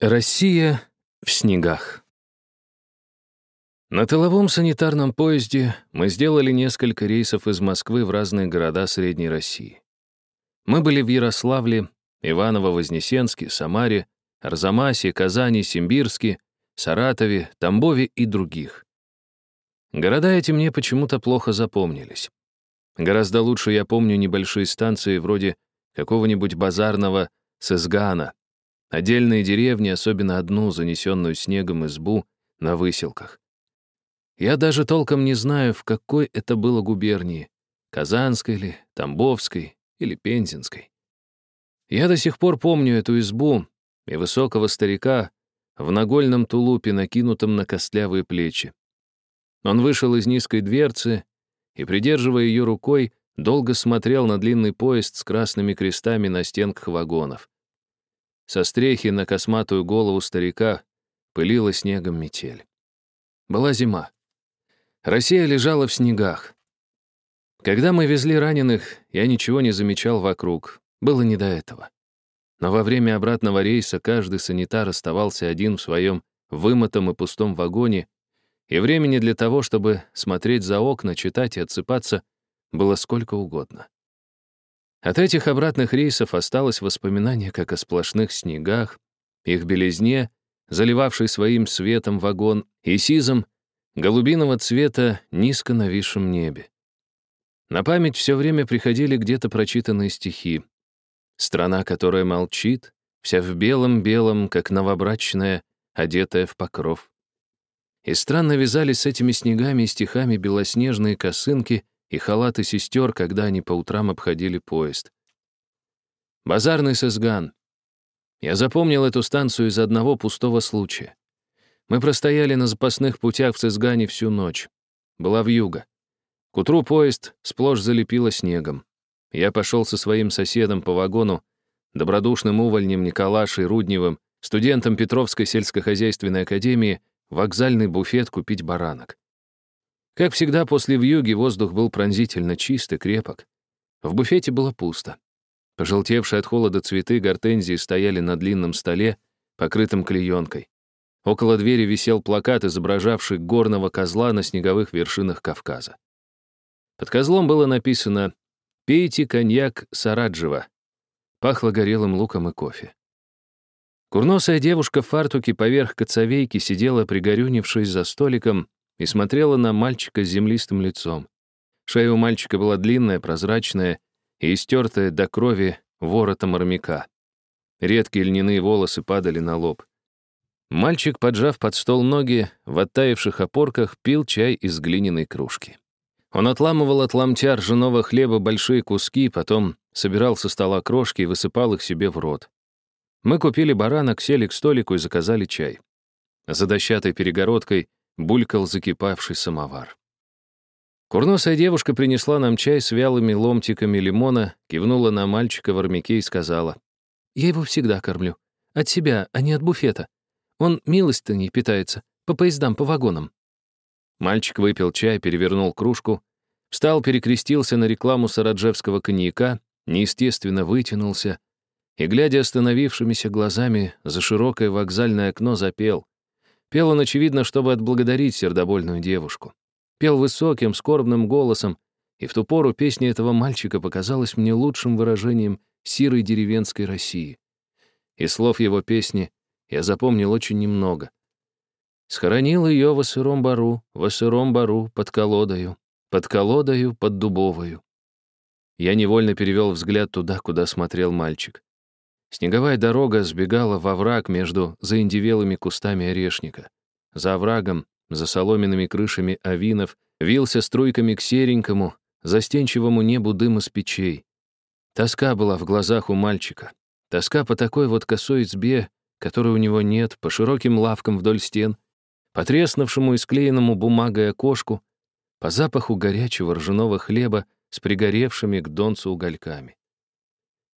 Россия в снегах. На тыловом санитарном поезде мы сделали несколько рейсов из Москвы в разные города Средней России. Мы были в Ярославле, Иваново-Вознесенске, Самаре, Арзамасе, Казани, Симбирске, Саратове, Тамбове и других. Города эти мне почему-то плохо запомнились. Гораздо лучше я помню небольшие станции вроде какого-нибудь базарного Сызгана, Отдельные деревни, особенно одну, занесенную снегом избу, на выселках. Я даже толком не знаю, в какой это было губернии, Казанской ли, Тамбовской или Пензенской. Я до сих пор помню эту избу и высокого старика в нагольном тулупе, накинутом на костлявые плечи. Он вышел из низкой дверцы и, придерживая ее рукой, долго смотрел на длинный поезд с красными крестами на стенках вагонов. Со стрехи на косматую голову старика пылила снегом метель. Была зима. Россия лежала в снегах. Когда мы везли раненых, я ничего не замечал вокруг. Было не до этого. Но во время обратного рейса каждый санитар оставался один в своем вымотом и пустом вагоне, и времени для того, чтобы смотреть за окна, читать и отсыпаться, было сколько угодно. От этих обратных рейсов осталось воспоминание как о сплошных снегах, их белизне, заливавшей своим светом вагон, и сизом, голубиного цвета низко нависшем небе. На память все время приходили где-то прочитанные стихи. Страна, которая молчит, вся в белом-белом, как новобрачная, одетая в покров. И странно вязались с этими снегами и стихами белоснежные косынки и халаты сестер, когда они по утрам обходили поезд. Базарный Сызган. Я запомнил эту станцию из одного пустого случая. Мы простояли на запасных путях в Сызгане всю ночь. Была вьюга. К утру поезд сплошь залепило снегом. Я пошел со своим соседом по вагону, добродушным увольнем Николашей Рудневым, студентом Петровской сельскохозяйственной академии, в вокзальный буфет купить баранок. Как всегда, после вьюги воздух был пронзительно чист и крепок. В буфете было пусто. Пожелтевшие от холода цветы гортензии стояли на длинном столе, покрытом клеенкой. Около двери висел плакат, изображавший горного козла на снеговых вершинах Кавказа. Под козлом было написано «Пейте коньяк Сараджева». Пахло горелым луком и кофе. Курносая девушка в фартуке поверх коцовейки сидела, пригорюнившись за столиком, и смотрела на мальчика с землистым лицом. Шея у мальчика была длинная, прозрачная и истертая до крови воротом армяка. Редкие льняные волосы падали на лоб. Мальчик, поджав под стол ноги, в оттаивших опорках пил чай из глиняной кружки. Он отламывал от ломтя ржаного хлеба большие куски, потом собирал со стола крошки и высыпал их себе в рот. Мы купили баранок, сели к столику и заказали чай. За дощатой перегородкой булькал закипавший самовар. Курносая девушка принесла нам чай с вялыми ломтиками лимона, кивнула на мальчика в армяке и сказала, «Я его всегда кормлю. От себя, а не от буфета. Он милостыней питается, по поездам, по вагонам». Мальчик выпил чай, перевернул кружку, встал, перекрестился на рекламу сараджевского коньяка, неестественно вытянулся и, глядя остановившимися глазами за широкое вокзальное окно, запел. Пел он, очевидно, чтобы отблагодарить сердобольную девушку. Пел высоким, скорбным голосом, и в ту пору песня этого мальчика показалась мне лучшим выражением сирой деревенской России. И слов его песни я запомнил очень немного. Схоронил ее во сыром бару, во сыром бару, под колодою, под колодою, под дубовою. Я невольно перевел взгляд туда, куда смотрел мальчик. Снеговая дорога сбегала во враг между заиндевелыми кустами орешника. За оврагом, за соломенными крышами авинов, вился струйками к серенькому, застенчивому небу дым из печей. Тоска была в глазах у мальчика. Тоска по такой вот косой избе, которой у него нет, по широким лавкам вдоль стен, по треснувшему и склеенному бумагой окошку, по запаху горячего ржаного хлеба с пригоревшими к донцу угольками.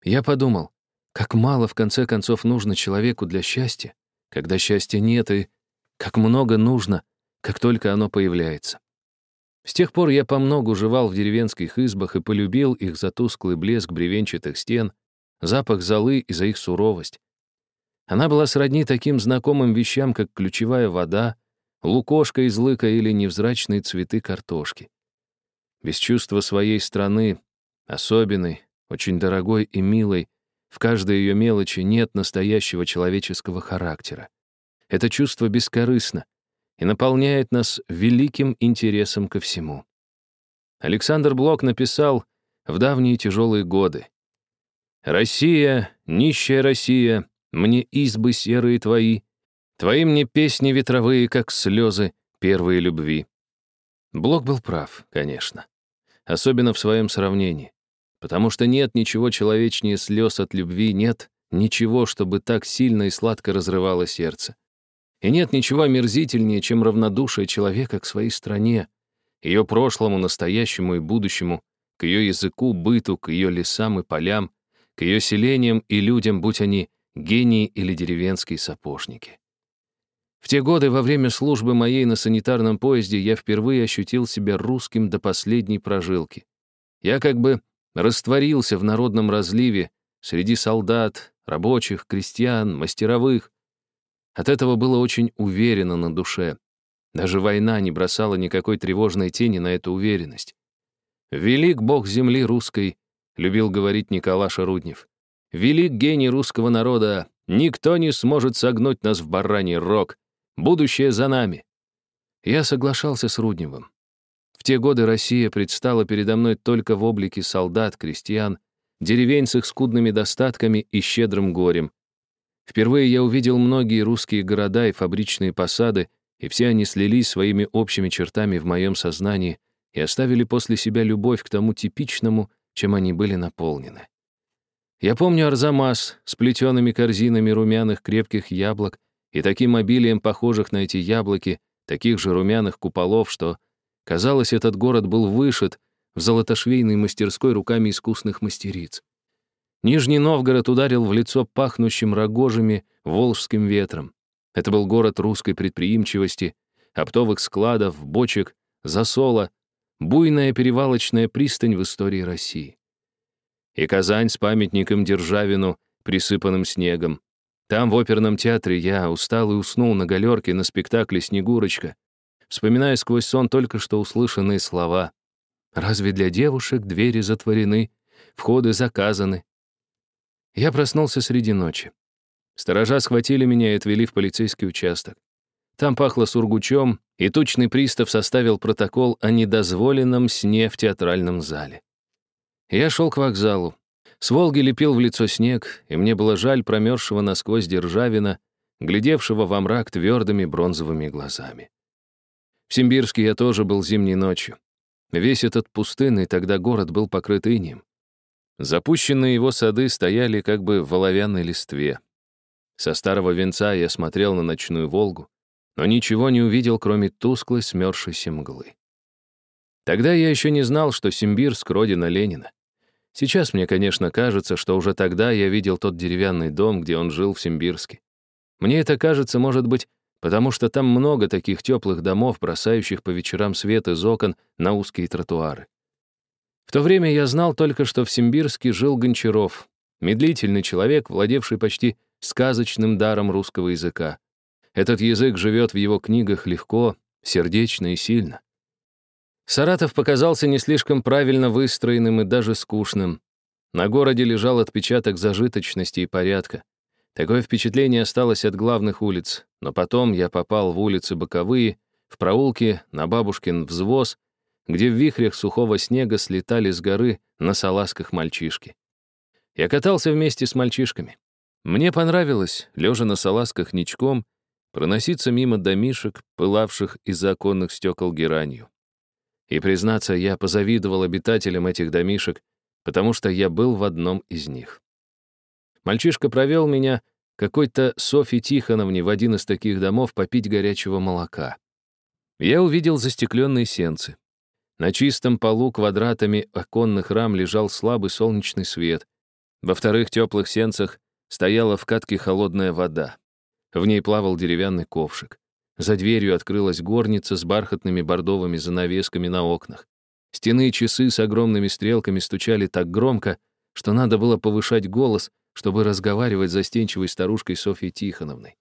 Я подумал, как мало, в конце концов, нужно человеку для счастья, когда счастья нет, и как много нужно, как только оно появляется. С тех пор я помногу жевал в деревенских избах и полюбил их за тусклый блеск бревенчатых стен, запах золы и за их суровость. Она была сродни таким знакомым вещам, как ключевая вода, лукошка из лыка или невзрачные цветы картошки. Без чувства своей страны, особенной, очень дорогой и милой, в каждой ее мелочи нет настоящего человеческого характера. Это чувство бескорыстно и наполняет нас великим интересом ко всему. Александр Блок написал в давние тяжелые годы. «Россия, нищая Россия, мне избы серые твои, твои мне песни ветровые, как слезы первой любви». Блок был прав, конечно особенно в своем сравнении. Потому что нет ничего человечнее слез от любви, нет ничего, чтобы так сильно и сладко разрывало сердце. И нет ничего омерзительнее, чем равнодушие человека к своей стране, ее прошлому, настоящему и будущему, к ее языку, быту, к ее лесам и полям, к ее селениям и людям, будь они гении или деревенские сапожники. В те годы во время службы моей на санитарном поезде я впервые ощутил себя русским до последней прожилки. Я как бы растворился в народном разливе среди солдат, рабочих, крестьян, мастеровых. От этого было очень уверенно на душе. Даже война не бросала никакой тревожной тени на эту уверенность. «Велик Бог земли русской», — любил говорить Николаш Руднев. «Велик гений русского народа, никто не сможет согнуть нас в бараний рог, Будущее за нами. Я соглашался с Рудневым. В те годы Россия предстала передо мной только в облике солдат, крестьян, деревень с их скудными достатками и щедрым горем. Впервые я увидел многие русские города и фабричные посады, и все они слились своими общими чертами в моем сознании и оставили после себя любовь к тому типичному, чем они были наполнены. Я помню Арзамас с плетеными корзинами румяных крепких яблок, и таким обилием похожих на эти яблоки, таких же румяных куполов, что, казалось, этот город был вышит в золотошвейной мастерской руками искусных мастериц. Нижний Новгород ударил в лицо пахнущим рогожами волжским ветром. Это был город русской предприимчивости, оптовых складов, бочек, засола, буйная перевалочная пристань в истории России. И Казань с памятником Державину, присыпанным снегом, там, в оперном театре, я устал и уснул на галерке на спектакле «Снегурочка», вспоминая сквозь сон только что услышанные слова. «Разве для девушек двери затворены, входы заказаны?» Я проснулся среди ночи. Сторожа схватили меня и отвели в полицейский участок. Там пахло сургучом, и тучный пристав составил протокол о недозволенном сне в театральном зале. Я шел к вокзалу. С Волги лепил в лицо снег, и мне было жаль промерзшего насквозь Державина, глядевшего во мрак твердыми бронзовыми глазами. В Симбирске я тоже был зимней ночью. Весь этот пустынный тогда город был покрыт инеем. Запущенные его сады стояли как бы в оловянной листве. Со старого венца я смотрел на ночную Волгу, но ничего не увидел, кроме тусклой смерзшейся мглы. Тогда я еще не знал, что Симбирск — родина Ленина. Сейчас мне, конечно, кажется, что уже тогда я видел тот деревянный дом, где он жил в Симбирске. Мне это кажется, может быть, потому что там много таких теплых домов, бросающих по вечерам свет из окон на узкие тротуары. В то время я знал только, что в Симбирске жил Гончаров, медлительный человек, владевший почти сказочным даром русского языка. Этот язык живет в его книгах легко, сердечно и сильно. Саратов показался не слишком правильно выстроенным и даже скучным. На городе лежал отпечаток зажиточности и порядка. Такое впечатление осталось от главных улиц, но потом я попал в улицы боковые, в проулки, на бабушкин взвоз, где в вихрях сухого снега слетали с горы на салазках мальчишки. Я катался вместе с мальчишками. Мне понравилось, лежа на салазках ничком, проноситься мимо домишек, пылавших из-за оконных стекол геранью. И, признаться, я позавидовал обитателям этих домишек, потому что я был в одном из них. Мальчишка провел меня какой-то Софье Тихоновне в один из таких домов попить горячего молока. Я увидел застекленные сенцы. На чистом полу квадратами оконных рам лежал слабый солнечный свет. Во вторых теплых сенцах стояла в катке холодная вода. В ней плавал деревянный ковшик. За дверью открылась горница с бархатными бордовыми занавесками на окнах. Стены часы с огромными стрелками стучали так громко, что надо было повышать голос, чтобы разговаривать с застенчивой старушкой Софьей Тихоновной.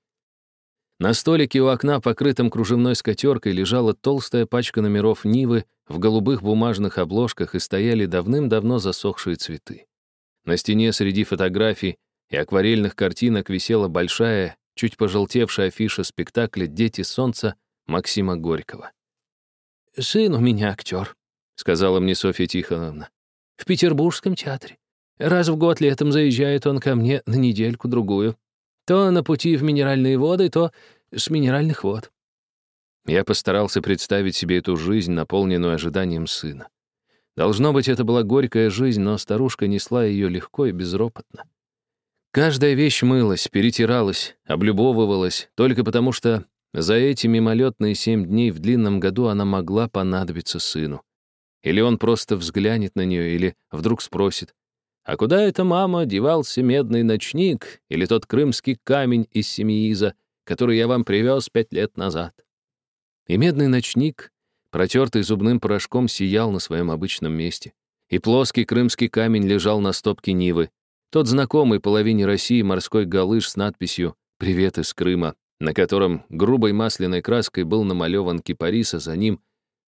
На столике у окна, покрытом кружевной скатеркой, лежала толстая пачка номеров Нивы в голубых бумажных обложках и стояли давным-давно засохшие цветы. На стене среди фотографий и акварельных картинок висела большая, чуть пожелтевшая афиша спектакля «Дети солнца» Максима Горького. «Сын у меня актер», — сказала мне Софья Тихоновна. «В Петербургском театре. Раз в год летом заезжает он ко мне на недельку-другую. То на пути в минеральные воды, то с минеральных вод». Я постарался представить себе эту жизнь, наполненную ожиданием сына. Должно быть, это была горькая жизнь, но старушка несла ее легко и безропотно. Каждая вещь мылась, перетиралась, облюбовывалась, только потому что за эти мимолетные семь дней в длинном году она могла понадобиться сыну. Или он просто взглянет на нее, или вдруг спросит, «А куда это, мама, девался медный ночник или тот крымский камень из Семииза, который я вам привез пять лет назад?» И медный ночник, протертый зубным порошком, сиял на своем обычном месте. И плоский крымский камень лежал на стопке Нивы. Тот знакомый половине России морской галыш с надписью «Привет из Крыма», на котором грубой масляной краской был намалеван кипарис, а за ним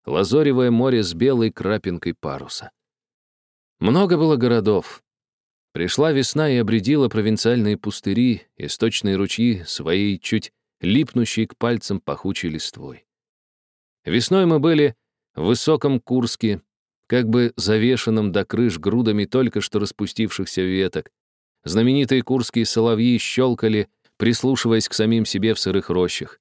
лазоревое море с белой крапинкой паруса. Много было городов. Пришла весна и обредила провинциальные пустыри, источные ручьи своей чуть липнущей к пальцам пахучей листвой. Весной мы были в высоком Курске, как бы завешенном до крыш грудами только что распустившихся веток. Знаменитые курские соловьи щелкали, прислушиваясь к самим себе в сырых рощах.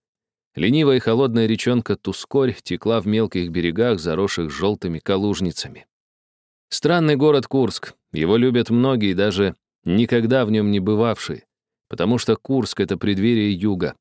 Ленивая и холодная речонка Тускорь текла в мелких берегах, заросших желтыми калужницами. Странный город Курск. Его любят многие, даже никогда в нем не бывавшие, потому что Курск — это преддверие юга.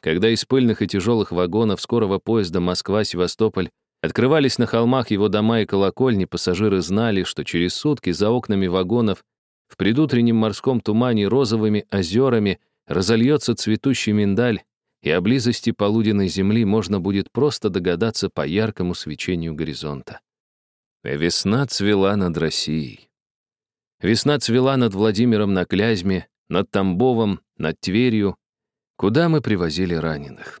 Когда из пыльных и тяжелых вагонов скорого поезда Москва-Севастополь открывались на холмах его дома и колокольни, пассажиры знали, что через сутки за окнами вагонов в предутреннем морском тумане розовыми озерами разольется цветущий миндаль, и о близости полуденной земли можно будет просто догадаться по яркому свечению горизонта. Весна цвела над Россией. Весна цвела над Владимиром на Клязьме, над Тамбовом, над Тверью, Куда мы привозили раненых?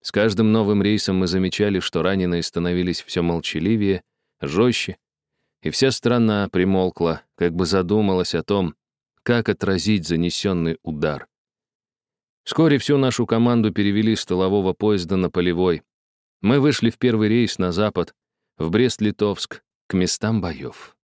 С каждым новым рейсом мы замечали, что раненые становились все молчаливее, жестче, и вся страна примолкла, как бы задумалась о том, как отразить занесенный удар. Вскоре всю нашу команду перевели с тылового поезда на полевой. Мы вышли в первый рейс на запад, в Брест-Литовск, к местам боев.